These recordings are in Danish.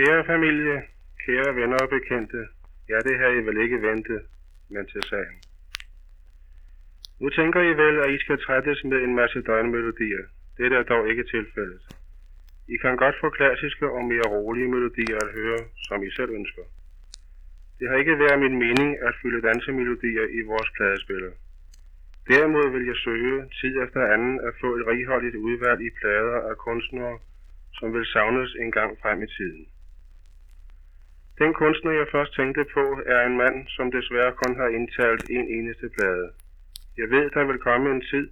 Kære familie, kære venner og bekendte, ja, det her I vel ikke ventet, men til sagen. Nu tænker I vel, at I skal trættes med en masse døgnmelodier. Det er dog ikke tilfældet. I kan godt få klassiske og mere rolige melodier at høre, som I selv ønsker. Det har ikke været min mening at fylde dansemelodier i vores pladespiller. Derimod vil jeg søge tid efter anden at få et righoldigt udvalg i plader af kunstnere, som vil savnes en gang frem i tiden. Den kunstner, jeg først tænkte på, er en mand, som desværre kun har indtalt en eneste plade. Jeg ved, der vil komme en tid,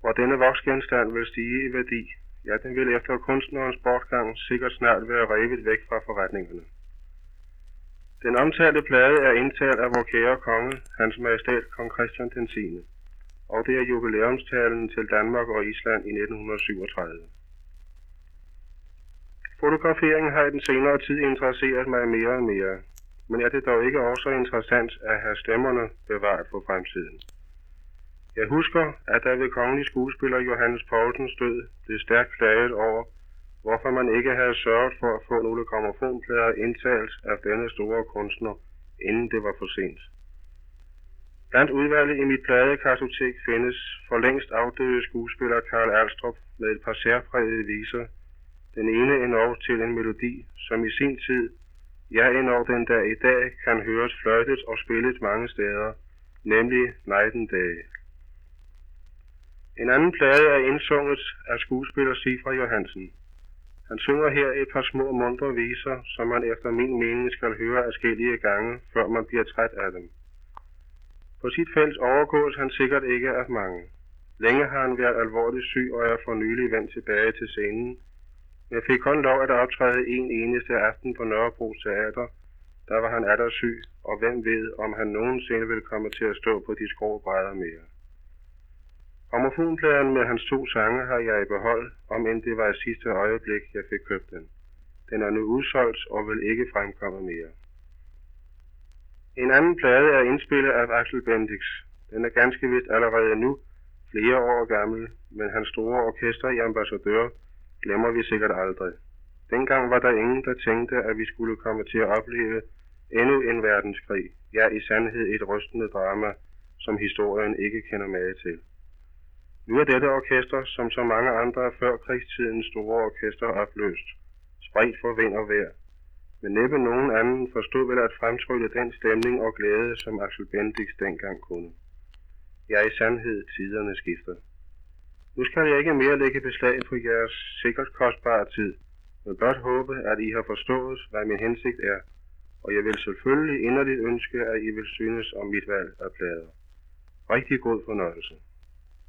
hvor denne voksgenstand vil stige i værdi. Ja, den vil efter kunstnerens bortgang sikkert snart være revet væk fra forretningerne. Den omtalte plade er indtalt af vor kære konge, hans majestæt kong Christian den 10. Og det er jubilæumstalen til Danmark og Island i 1937. Fotografering har i den senere tid interesseret mig mere og mere, men er det dog ikke også interessant at have stemmerne bevaret for fremtiden. Jeg husker, at der ved kongelig skuespiller Johannes Poulsens død blev stærkt klaget over, hvorfor man ikke havde sørget for at få nogle gramofonplader indtalt af denne store kunstner, inden det var for sent. Blandt udvalget i mit pladekartotek findes for længst afdøde skuespiller Karl Alstrup med et par særprægede viser, den ene endnu til en melodi, som i sin tid, ja endnu den der i dag, kan høres fløjtet og spillet mange steder, nemlig Nightingale. En anden plade er indsunget af skuespiller Sifra Johansen. Han synger her et par små mundre viser, som man efter min mening skal høre afskillige gange, før man bliver træt af dem. På sit felt overgås han sikkert ikke af mange. Længe har han været alvorligt syg og er for nylig vendt tilbage til scenen. Jeg fik kun lov at optræde en eneste aften på Nørrebro Teater. Der var han atter syg, og hvem ved, om han nogensinde vil komme til at stå på de skrå brædder mere. Homofonpladen med hans to sange har jeg i behold, om end det var i sidste øjeblik, jeg fik købt den. Den er nu udsolgt og vil ikke fremkomme mere. En anden plade er indspillet af Axel Bendix. Den er ganske vist allerede nu flere år gammel, men hans store orkester i ambassadør glemmer vi sikkert aldrig. Dengang var der ingen, der tænkte, at vi skulle komme til at opleve endnu en verdenskrig, ja i sandhed et rystende drama, som historien ikke kender mage til. Nu er dette orkester, som så mange andre før krigstidens store orkester, opløst, spredt for vind og vejr. Men næppe nogen anden forstod vel at fremtrylle den stemning og glæde, som Axel Bendix dengang kunne. Ja, i sandhed tiderne skifter. Nu skal jeg ikke mere lægge beslag på jeres sikkert kostbare tid, men blot håbe, at I har forstået, hvad min hensigt er, og jeg vil selvfølgelig inderligt ønske, at I vil synes om mit valg af plader. Rigtig god fornøjelse.